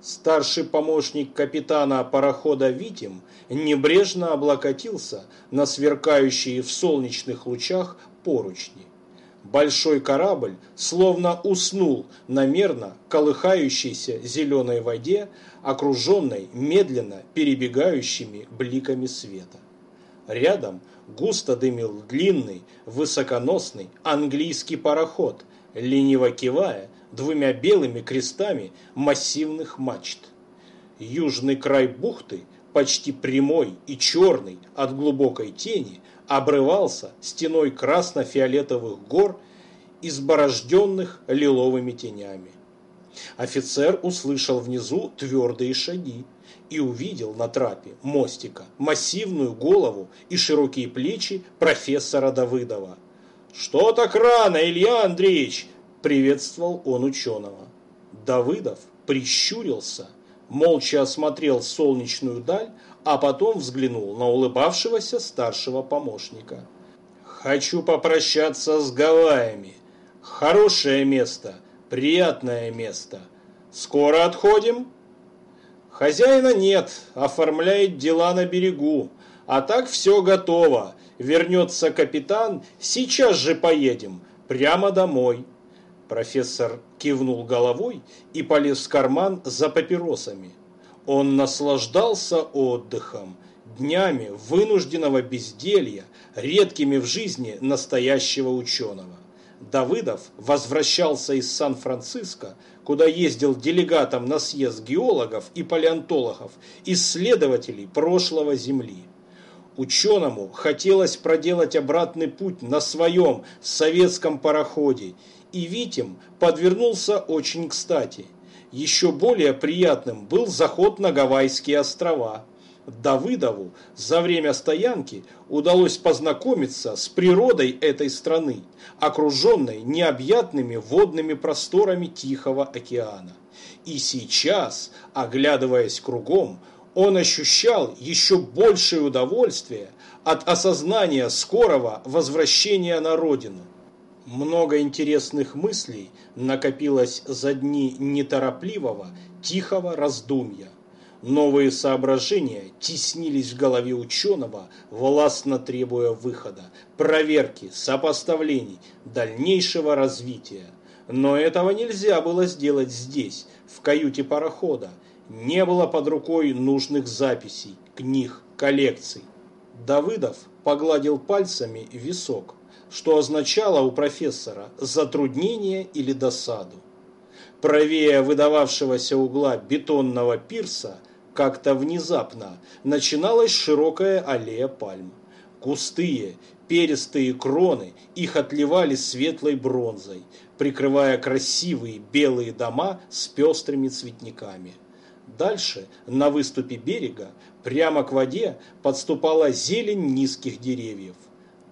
Старший помощник капитана парохода Витим небрежно облокотился на сверкающие в солнечных лучах поручни. Большой корабль словно уснул на мерно колыхающейся зеленой воде, окруженной медленно перебегающими бликами света. Рядом густо дымил длинный, высоконосный английский пароход, лениво кивая двумя белыми крестами массивных мачт. Южный край бухты, почти прямой и черный от глубокой тени, обрывался стеной красно-фиолетовых гор, изборожденных лиловыми тенями. Офицер услышал внизу твердые шаги и увидел на трапе мостика массивную голову и широкие плечи профессора Давыдова. «Что так рано, Илья Андреевич?» – приветствовал он ученого. Давыдов прищурился, молча осмотрел солнечную даль, а потом взглянул на улыбавшегося старшего помощника. «Хочу попрощаться с Гавайями. Хорошее место, приятное место. Скоро отходим?» «Хозяина нет, оформляет дела на берегу. А так все готово. Вернется капитан, сейчас же поедем, прямо домой». Профессор кивнул головой и полез в карман за папиросами. Он наслаждался отдыхом, днями вынужденного безделья, редкими в жизни настоящего ученого. Давыдов возвращался из Сан-Франциско, куда ездил делегатом на съезд геологов и палеонтологов, исследователей прошлого Земли. Ученому хотелось проделать обратный путь на своем советском пароходе, и Витим подвернулся очень кстати – еще более приятным был заход на Гавайские острова. Давыдову за время стоянки удалось познакомиться с природой этой страны, окруженной необъятными водными просторами Тихого океана. И сейчас, оглядываясь кругом, он ощущал еще большее удовольствие от осознания скорого возвращения на родину. Много интересных мыслей накопилось за дни неторопливого, тихого раздумья. Новые соображения теснились в голове ученого, властно требуя выхода, проверки, сопоставлений, дальнейшего развития. Но этого нельзя было сделать здесь, в каюте парохода. Не было под рукой нужных записей, книг, коллекций. Давыдов погладил пальцами висок что означало у профессора затруднение или досаду. Правее выдававшегося угла бетонного пирса как-то внезапно начиналась широкая аллея пальм. Густые, перистые кроны их отливали светлой бронзой, прикрывая красивые белые дома с пестрыми цветниками. Дальше, на выступе берега, прямо к воде подступала зелень низких деревьев.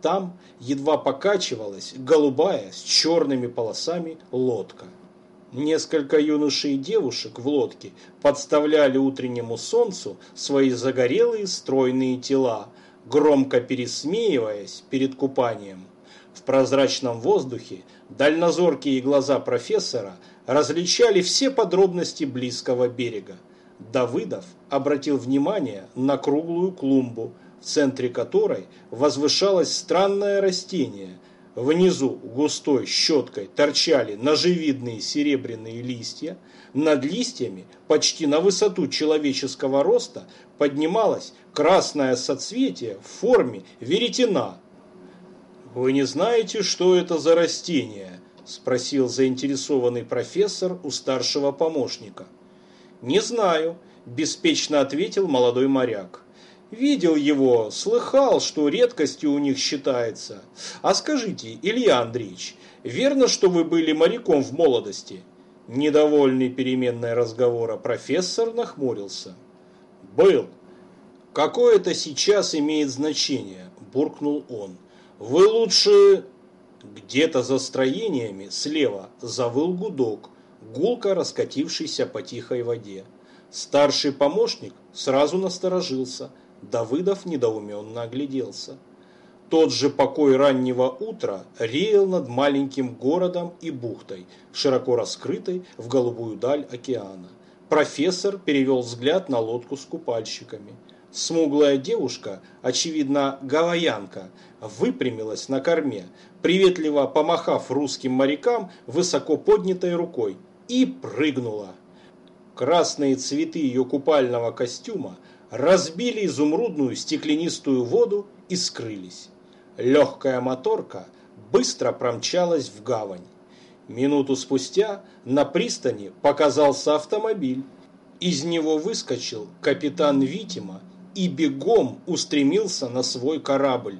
Там едва покачивалась голубая с черными полосами лодка. Несколько юношей и девушек в лодке подставляли утреннему солнцу свои загорелые стройные тела, громко пересмеиваясь перед купанием. В прозрачном воздухе дальнозоркие глаза профессора различали все подробности близкого берега. Давыдов обратил внимание на круглую клумбу, в центре которой возвышалось странное растение. Внизу густой щеткой торчали ножевидные серебряные листья, над листьями, почти на высоту человеческого роста, поднималось красное соцветие в форме веретена. «Вы не знаете, что это за растение?» – спросил заинтересованный профессор у старшего помощника. «Не знаю», – беспечно ответил молодой моряк. Видел его, слыхал, что редкостью у них считается. А скажите, Илья Андреевич, верно, что вы были моряком в молодости? Недовольный переменной разговора профессор нахмурился. Был. Какое это сейчас имеет значение, буркнул он. Вы лучше... Где-то за строениями слева завыл гудок, гулко раскатившийся по тихой воде. Старший помощник сразу насторожился – Давыдов недоуменно огляделся. Тот же покой раннего утра реял над маленьким городом и бухтой, широко раскрытой в голубую даль океана. Профессор перевел взгляд на лодку с купальщиками. Смуглая девушка, очевидно, гавайянка, выпрямилась на корме, приветливо помахав русским морякам высоко поднятой рукой, и прыгнула. Красные цветы ее купального костюма разбили изумрудную стеклянистую воду и скрылись. Легкая моторка быстро промчалась в гавань. Минуту спустя на пристани показался автомобиль. Из него выскочил капитан Витима и бегом устремился на свой корабль.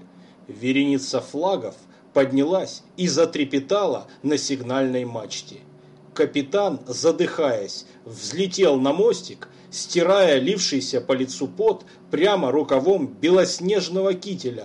Вереница флагов поднялась и затрепетала на сигнальной мачте. Капитан, задыхаясь, взлетел на мостик, стирая лившийся по лицу пот прямо рукавом белоснежного кителя,